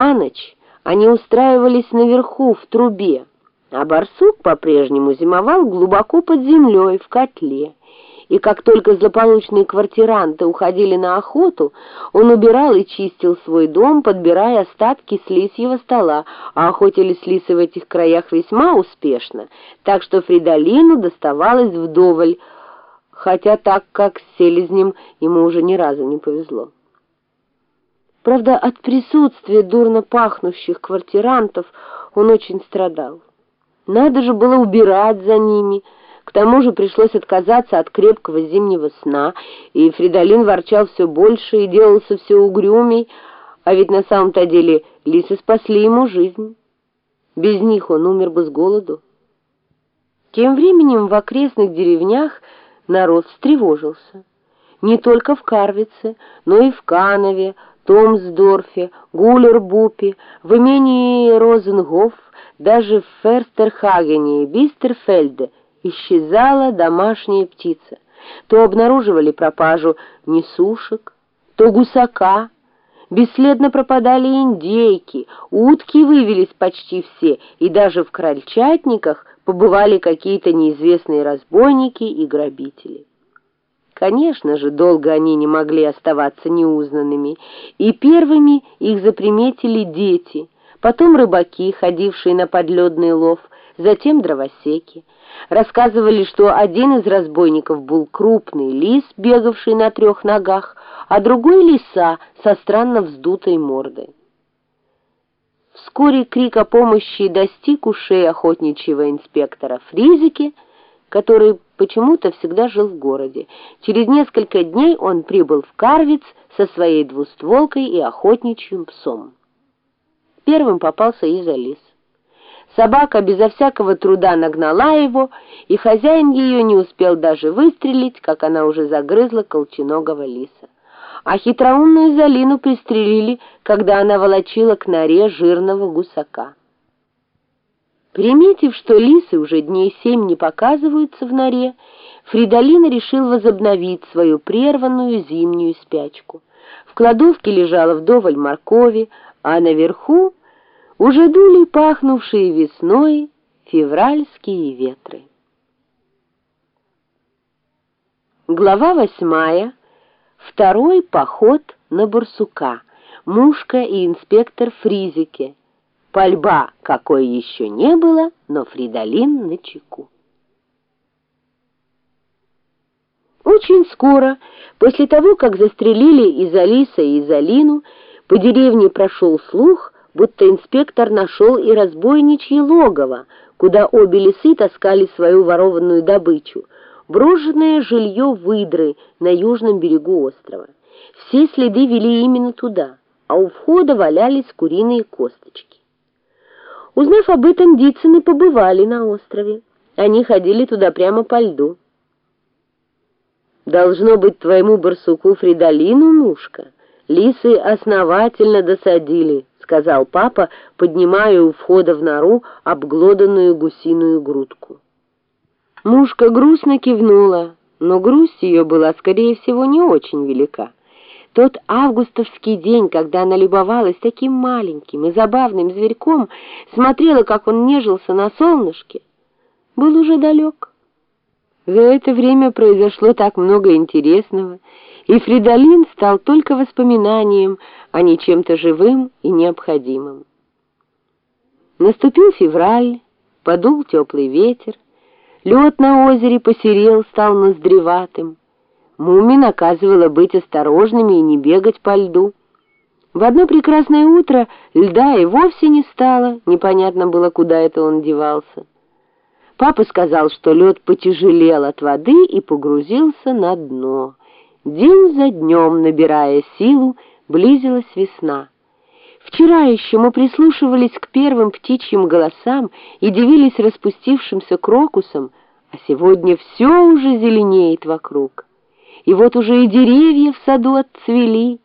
На ночь они устраивались наверху, в трубе, а барсук по-прежнему зимовал глубоко под землей, в котле. И как только злополучные квартиранты уходили на охоту, он убирал и чистил свой дом, подбирая остатки с лисьего стола, а охотились лисы в этих краях весьма успешно, так что Фридолину доставалось вдоволь, хотя так как с селезнем ему уже ни разу не повезло. Правда, от присутствия дурно пахнущих квартирантов он очень страдал. Надо же было убирать за ними. К тому же пришлось отказаться от крепкого зимнего сна, и Фридолин ворчал все больше и делался все угрюмей, а ведь на самом-то деле лисы спасли ему жизнь. Без них он умер бы с голоду. Тем временем в окрестных деревнях народ встревожился. Не только в Карвице, но и в Канове, Томсдорфе, Гулербупе, в имении Розенгоф, даже в Ферстерхагене и Бистерфельде исчезала домашняя птица. То обнаруживали пропажу несушек, то гусака, бесследно пропадали индейки, утки вывелись почти все, и даже в крольчатниках побывали какие-то неизвестные разбойники и грабители. Конечно же, долго они не могли оставаться неузнанными, и первыми их заприметили дети, потом рыбаки, ходившие на подледный лов, затем дровосеки. Рассказывали, что один из разбойников был крупный лис, бегавший на трех ногах, а другой лиса со странно вздутой мордой. Вскоре крик о помощи достиг ушей охотничьего инспектора Фризики, который почему-то всегда жил в городе. Через несколько дней он прибыл в Карвиц со своей двустволкой и охотничьим псом. Первым попался Изолис. Собака безо всякого труда нагнала его, и хозяин ее не успел даже выстрелить, как она уже загрызла колченогого лиса. А хитроумную Залину пристрелили, когда она волочила к норе жирного гусака. Приметив, что лисы уже дней семь не показываются в норе, Фридолин решил возобновить свою прерванную зимнюю спячку. В кладовке лежала вдоволь моркови, а наверху уже дули пахнувшие весной февральские ветры. Глава восьмая. Второй поход на барсука. Мушка и инспектор Фризике. Пальба какой еще не было, но Фридолин на чеку. Очень скоро, после того, как застрелили Изалиса и Изалину, по деревне прошел слух, будто инспектор нашел и разбойничье логово, куда обе лисы таскали свою ворованную добычу, брошенное жилье выдры на южном берегу острова. Все следы вели именно туда, а у входа валялись куриные косточки. Узнав об этом, Дицыны побывали на острове. Они ходили туда прямо по льду. «Должно быть твоему барсуку Фридолину, мушка. Лисы основательно досадили», — сказал папа, поднимая у входа в нору обглоданную гусиную грудку. Мушка грустно кивнула, но грусть ее была, скорее всего, не очень велика. Тот августовский день, когда она любовалась таким маленьким и забавным зверьком, смотрела, как он нежился на солнышке, был уже далек. За это время произошло так много интересного, и Фридолин стал только воспоминанием, а не чем-то живым и необходимым. Наступил февраль, подул теплый ветер, лед на озере посерел, стал ноздреватым. Муми наказывала быть осторожными и не бегать по льду. В одно прекрасное утро льда и вовсе не стало, непонятно было, куда это он девался. Папа сказал, что лед потяжелел от воды и погрузился на дно. День за днем, набирая силу, близилась весна. Вчера еще мы прислушивались к первым птичьим голосам и дивились распустившимся крокусам, а сегодня все уже зеленеет вокруг. И вот уже и деревья в саду отцвели.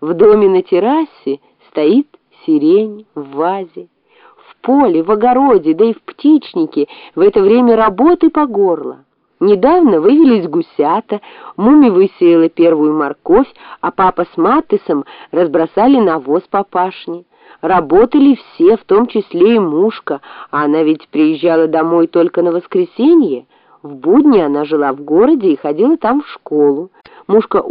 В доме на террасе стоит сирень в вазе. В поле, в огороде, да и в птичнике в это время работы по горло. Недавно вывелись гусята, Муми высеяла первую морковь, а папа с Маттесом разбросали навоз по пашне. Работали все, в том числе и мушка, а она ведь приезжала домой только на воскресенье. В будни она жила в городе и ходила там в школу. Мушка